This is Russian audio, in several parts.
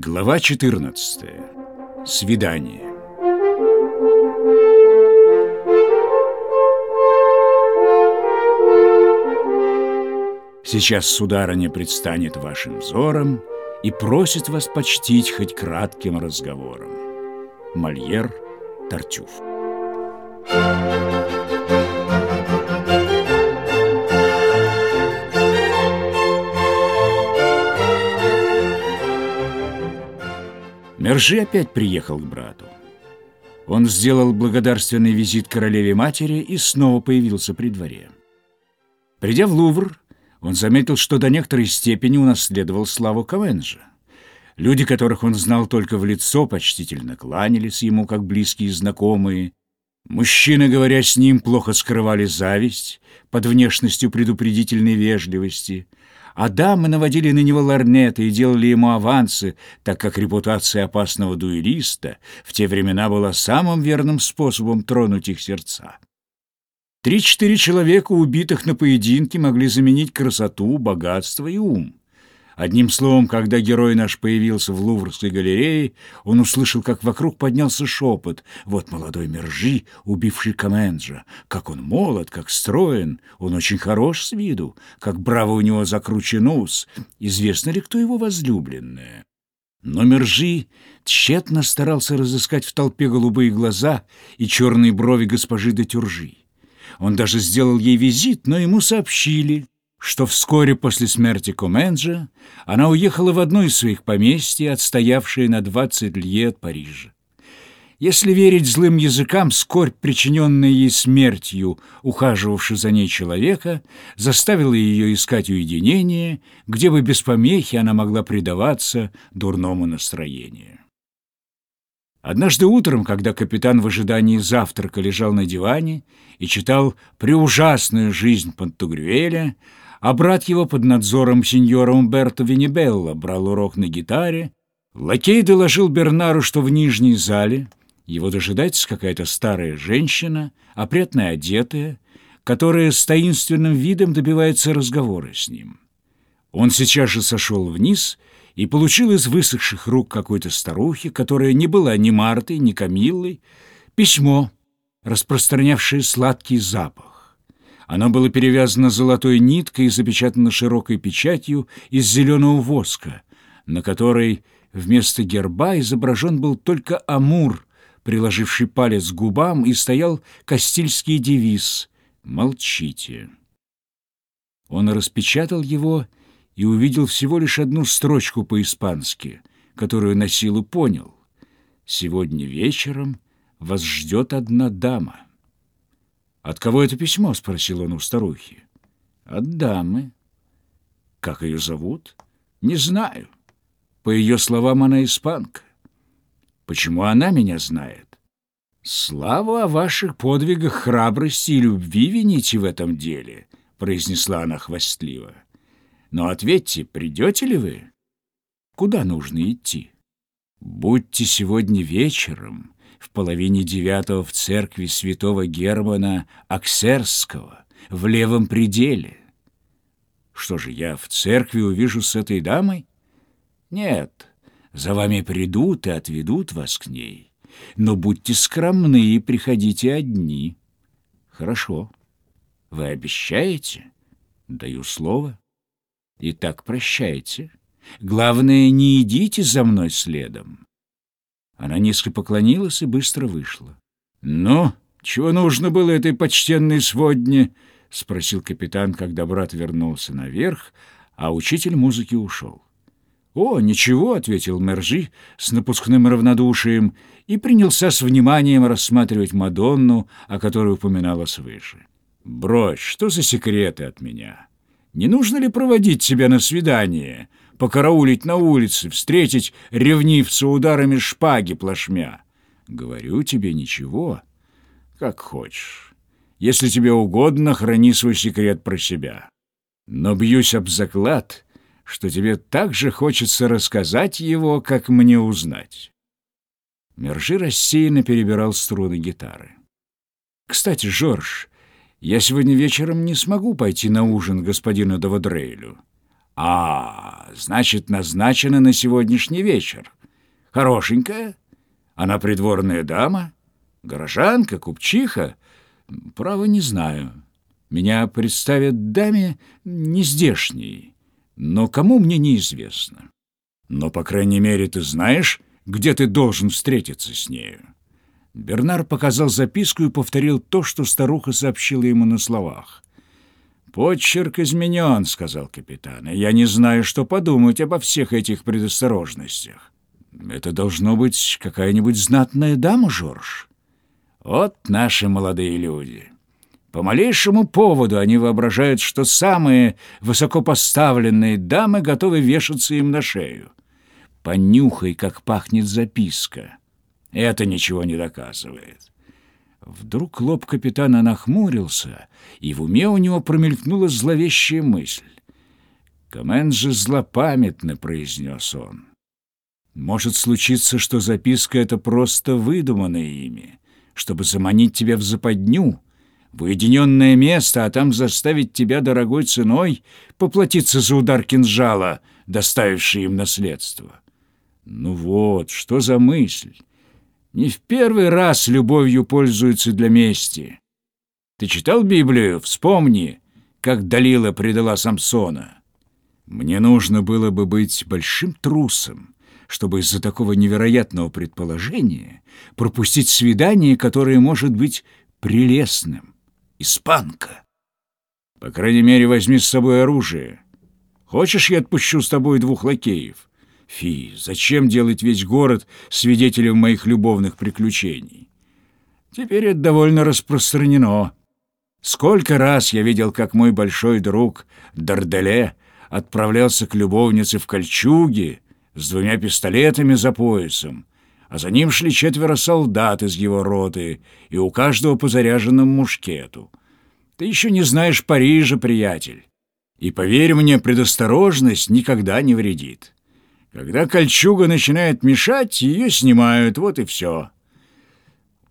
Глава 14. Свидание. Сейчас сударыня предстанет вашим взором и просит вас почтить хоть кратким разговором. Мольер Тартюф. Мержи опять приехал к брату. Он сделал благодарственный визит королеве-матери и снова появился при дворе. Придя в Лувр, он заметил, что до некоторой степени унаследовал славу Кавенжа. Люди, которых он знал только в лицо, почтительно кланялись ему, как близкие знакомые. Мужчины, говоря с ним, плохо скрывали зависть под внешностью предупредительной вежливости — а дамы наводили на него ларнеты и делали ему авансы, так как репутация опасного дуэлиста в те времена была самым верным способом тронуть их сердца. Три-четыре человека, убитых на поединке, могли заменить красоту, богатство и ум. Одним словом, когда герой наш появился в Луврской галерее, он услышал, как вокруг поднялся шепот. Вот молодой Мержи, убивший Каменджа. Как он молод, как строен. Он очень хорош с виду. Как браво у него закручен ус. Известно ли, кто его возлюбленная? Но Мержи тщетно старался разыскать в толпе голубые глаза и черные брови госпожи де Тюржи. Он даже сделал ей визит, но ему сообщили — что вскоре после смерти Коменджа она уехала в одно из своих поместьй, отстоявшее на 20 лье от Парижа. Если верить злым языкам, скорбь, причиненная ей смертью, ухаживавшей за ней человека, заставила ее искать уединение, где бы без помехи она могла предаваться дурному настроению. Однажды утром, когда капитан в ожидании завтрака лежал на диване и читал «Преужасную жизнь Пантагрюэля», а брат его под надзором сеньора Умберто Венебелла брал урок на гитаре. Лакей доложил Бернару, что в нижней зале его дожидается какая-то старая женщина, опрятно одетая, которая с таинственным видом добивается разговора с ним. Он сейчас же сошел вниз и получил из высохших рук какой-то старухи, которая не была ни Мартой, ни Камиллой, письмо, распространявшее сладкий запах. Оно было перевязано золотой ниткой и запечатано широкой печатью из зеленого воска, на которой вместо герба изображен был только Амур, приложивший палец к губам, и стоял Кастильский девиз «Молчите». Он распечатал его и увидел всего лишь одну строчку по-испански, которую на силу понял. «Сегодня вечером вас ждет одна дама». «От кого это письмо?» — спросил он у старухи. «От дамы». «Как ее зовут?» «Не знаю. По ее словам, она испанка». «Почему она меня знает?» «Славу о ваших подвигах храбрости и любви вините в этом деле», — произнесла она хвастливо. «Но ответьте, придете ли вы?» «Куда нужно идти?» «Будьте сегодня вечером в половине девятого в церкви святого Германа Аксерского в левом пределе. Что же, я в церкви увижу с этой дамой? Нет, за вами придут и отведут вас к ней. Но будьте скромны и приходите одни. Хорошо. Вы обещаете? Даю слово. Итак, прощайте. Главное, не идите за мной следом. Она низко поклонилась и быстро вышла. «Ну, чего нужно было этой почтенной сводне?» — спросил капитан, когда брат вернулся наверх, а учитель музыки ушел. «О, ничего», — ответил Мержи с напускным равнодушием и принялся с вниманием рассматривать Мадонну, о которой упоминалось выше. «Брось, что за секреты от меня? Не нужно ли проводить себя на свидание?» покараулить на улице, встретить ревнивца ударами шпаги плашмя. Говорю тебе ничего, как хочешь. Если тебе угодно, храни свой секрет про себя. Но бьюсь об заклад, что тебе так же хочется рассказать его, как мне узнать. Мержи рассеянно перебирал струны гитары. «Кстати, Жорж, я сегодня вечером не смогу пойти на ужин господину Давадрейлю. А, значит, назначена на сегодняшний вечер. Хорошенькая? Она придворная дама? Горожанка, купчиха? Право, не знаю. Меня представят даме нездешней, но кому мне неизвестно. Но, по крайней мере, ты знаешь, где ты должен встретиться с нею. Бернар показал записку и повторил то, что старуха сообщила ему на словах. «Почерк изменен», — сказал капитан, — «и я не знаю, что подумать обо всех этих предосторожностях». «Это должно быть какая-нибудь знатная дама, Жорж?» «Вот наши молодые люди». По малейшему поводу они воображают, что самые высокопоставленные дамы готовы вешаться им на шею. Понюхай, как пахнет записка. Это ничего не доказывает. Вдруг лоб капитана нахмурился, и в уме у него промелькнула зловещая мысль. «Комен же злопамятно», — произнес он. «Может случиться, что записка — это просто выдуманное ими, чтобы заманить тебя в западню, в уединенное место, а там заставить тебя дорогой ценой поплатиться за удар кинжала, доставивший им наследство». Ну вот, что за мысль? Не в первый раз любовью пользуются для мести. Ты читал Библию? Вспомни, как Далила предала Самсона. Мне нужно было бы быть большим трусом, чтобы из-за такого невероятного предположения пропустить свидание, которое может быть прелестным. Испанка. По крайней мере, возьми с собой оружие. Хочешь, я отпущу с тобой двух лакеев? Фи, зачем делать весь город свидетелем моих любовных приключений? Теперь это довольно распространено. Сколько раз я видел, как мой большой друг Дарделе отправлялся к любовнице в кольчуге с двумя пистолетами за поясом, а за ним шли четверо солдат из его роты, и у каждого по заряженному мушкету. Ты еще не знаешь Парижа, приятель. И поверь мне, предосторожность никогда не вредит. Когда кольчуга начинает мешать, ее снимают, вот и все.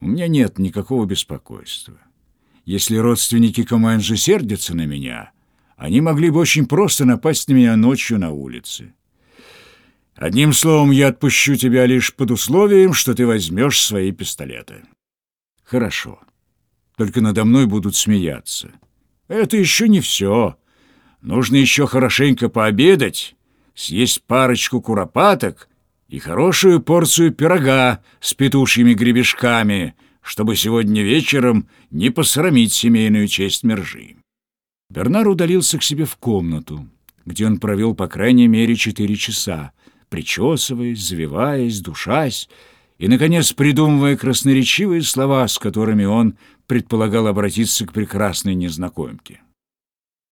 У меня нет никакого беспокойства. Если родственники Команжи сердятся на меня, они могли бы очень просто напасть на меня ночью на улице. Одним словом, я отпущу тебя лишь под условием, что ты возьмешь свои пистолеты. Хорошо. Только надо мной будут смеяться. Это еще не все. Нужно еще хорошенько пообедать съесть парочку куропаток и хорошую порцию пирога с петушьими гребешками, чтобы сегодня вечером не посрамить семейную честь мержи. Бернар удалился к себе в комнату, где он провел по крайней мере четыре часа, причесываясь, завиваясь, душась и, наконец, придумывая красноречивые слова, с которыми он предполагал обратиться к прекрасной незнакомке.